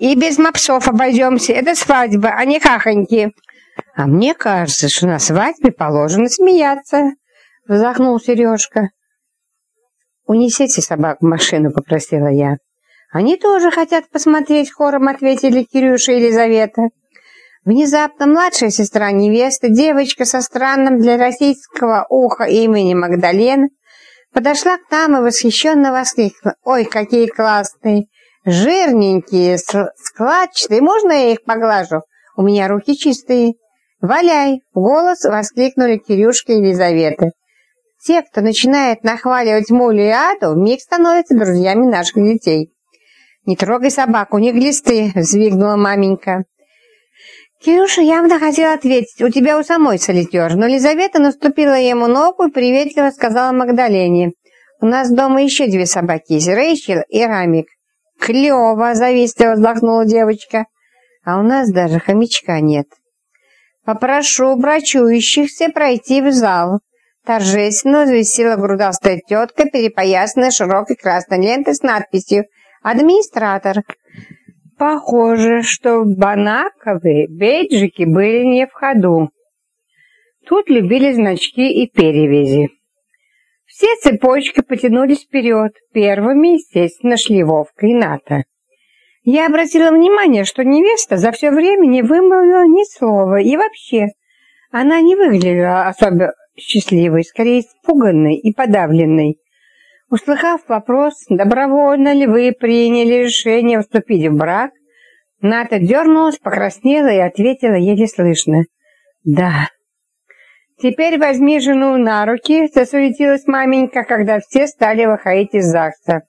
И без мопсов обойдемся. Это свадьба, а не хахоньки. А мне кажется, что на свадьбе положено смеяться, вздохнул Сережка. «Унесите собак в машину», — попросила я. «Они тоже хотят посмотреть», — хором ответили Кирюша и Елизавета. Внезапно младшая сестра невесты, девочка со странным для российского уха именем Магдалена, подошла к нам и восхищенно воскликнула. «Ой, какие классные! Жирненькие, складчатые, можно я их поглажу? У меня руки чистые». «Валяй!» — в голос воскликнули Кирюшка и Елизавета. Те, кто начинает нахваливать Мулю и Аду, вмиг становятся друзьями наших детей. «Не трогай собаку, не глисты!» — взвигнула маменька. Кирюша явно хотел ответить, у тебя у самой солитер, но Лизавета наступила ему ногу и приветливо сказала Магдалене. У нас дома еще две собаки Рэйчел и Рамик. Клево, завистливо вздохнула девочка. А у нас даже хомячка нет. Попрошу брачующихся пройти в зал. Торжественно взвесила грудастая тетка, перепоясанная широкой красной лентой с надписью «Администратор». Похоже, что банаковые бейджики были не в ходу. Тут любили значки и перевязи. Все цепочки потянулись вперед, первыми, естественно, шли Вовка и Ната. Я обратила внимание, что невеста за все время не вымолвила ни слова, и вообще она не выглядела особо счастливой, скорее испуганной и подавленной. Услыхав вопрос, добровольно ли вы приняли решение вступить в брак, Ната дернулась, покраснела и ответила еле слышно. «Да». «Теперь возьми жену на руки», — засуетилась маменька, когда все стали выходить из ЗАГСа.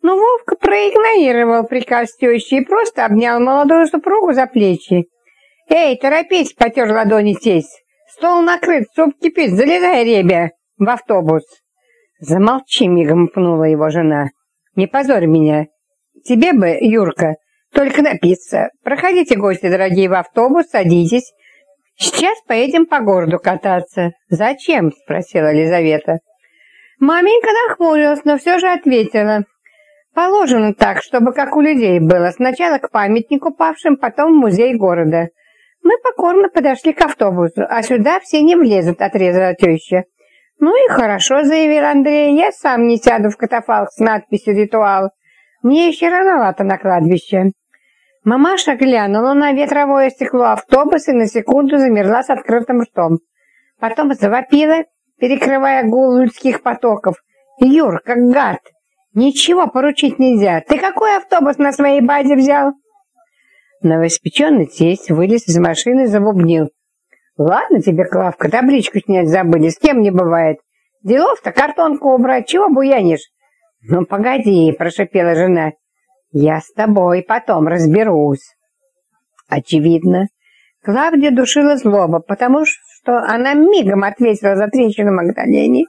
Но Вовка проигнорировал приказ тещи и просто обнял молодую супругу за плечи. «Эй, торопись!» — потер ладони тесть. «Стол накрыт, суп кипит, залезай, ребя, в автобус!» «Замолчи!» — мигом пнула его жена. «Не позорь меня! Тебе бы, Юрка, только напиться. Проходите, гости дорогие, в автобус, садитесь. Сейчас поедем по городу кататься». «Зачем?» — спросила Елизавета. Маменька нахмурилась, но все же ответила. «Положено так, чтобы как у людей было. Сначала к памятнику павшим, потом в музей города». Мы покорно подошли к автобусу, а сюда все не влезут, отрезала теща. «Ну и хорошо», — заявил Андрей, — «я сам не сяду в катафалк с надписью «Ритуал». Мне еще рановато на кладбище». Мамаша глянула на ветровое стекло автобуса и на секунду замерла с открытым ртом. Потом завопила, перекрывая гул людских потоков. «Юр, как гад! Ничего поручить нельзя! Ты какой автобус на своей базе взял?» Новоиспеченный тесть вылез из машины и забубнил. «Ладно тебе, Клавка, табличку снять забыли, с кем не бывает. Делов-то картонку убрать, чего буянишь?» «Ну, погоди», — прошипела жена. «Я с тобой потом разберусь». Очевидно, Клавдия душила злоба, потому что она мигом ответила за трещину Магдалене,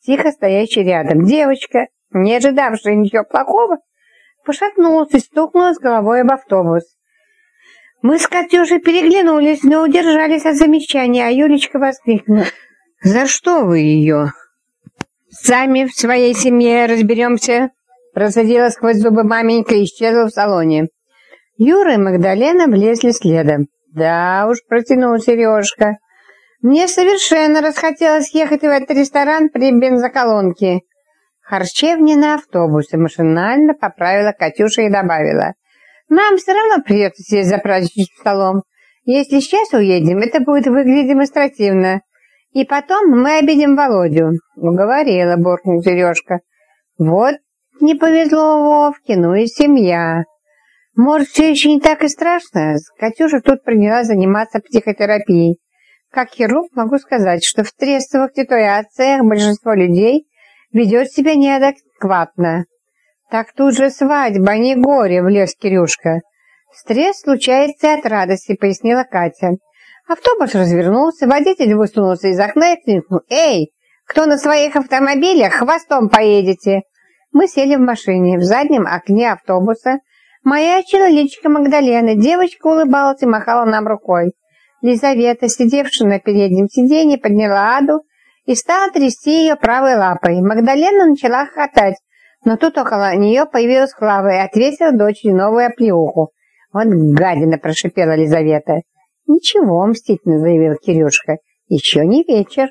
тихо стоящей рядом. Девочка, не ожидавшая ничего плохого, пошатнулась и стукнулась головой об автобус. Мы с Катюшей переглянулись, но удержались от замечания, а Юлечка воскликнула. «За что вы ее?» «Сами в своей семье разберемся», — процедила сквозь зубы маменька и исчезла в салоне. Юра и Магдалена влезли следом. «Да уж», — протянул Сережка. «Мне совершенно расхотелось ехать в этот ресторан при бензоколонке». Харчевня на автобусе машинально поправила Катюша и добавила. Нам все равно придется сесть за праздничным столом. Если сейчас уедем, это будет выглядеть демонстративно. И потом мы обидим Володю. Уговорила, буркнул Сережка. Вот не повезло Вовке, ну и семья. Может, все еще не так и страшно? Катюша тут приняла заниматься психотерапией. Как хирург могу сказать, что в стрессовых ситуациях большинство людей ведет себя неадекватно. «Так тут же свадьба, а не горе!» — влез Кирюшка. «Стресс случается от радости», — пояснила Катя. Автобус развернулся, водитель высунулся из окна и крикнул. «Эй, кто на своих автомобилях, хвостом поедете!» Мы сели в машине. В заднем окне автобуса маячила личка Магдалены. Девочка улыбалась и махала нам рукой. Лизавета, сидевшая на переднем сиденье, подняла Аду и стала трясти ее правой лапой. Магдалена начала хохотать. Но тут около нее появилась Клава и ответила дочери новую оплеуху. «Вот гадина!» – прошипела Лизавета. «Ничего», – мстительно заявил Кирюшка. «Еще не вечер».